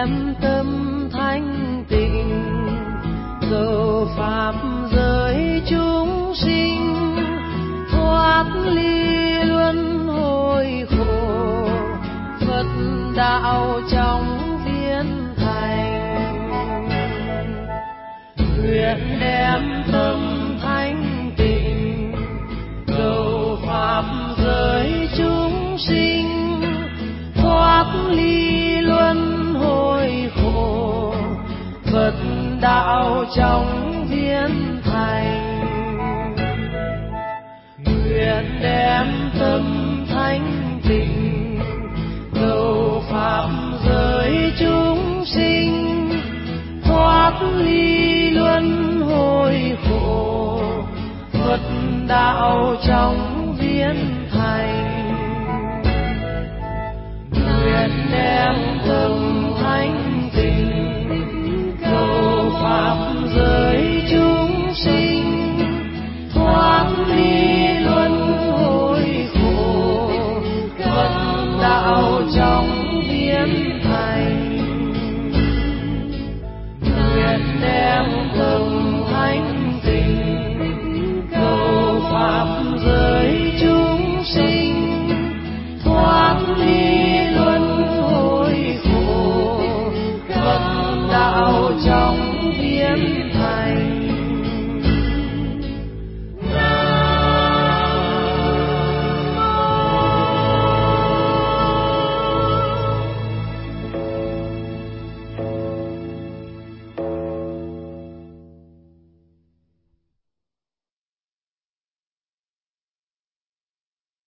đem tâm thanh tịnh dầu pháp giới chúng sinh thoát ly luân hồi khổ, phật đạo trong viên thành. Nguyện đem tâm thanh tịnh dầu pháp giới chúng sinh thoát ly phật đạo trong viên thành. Nguyện đem tâm thanh tịnh cầu pháp giới chúng sinh, thoát ly luân hồi khổ. Phật đạo trong viên trong biến thành.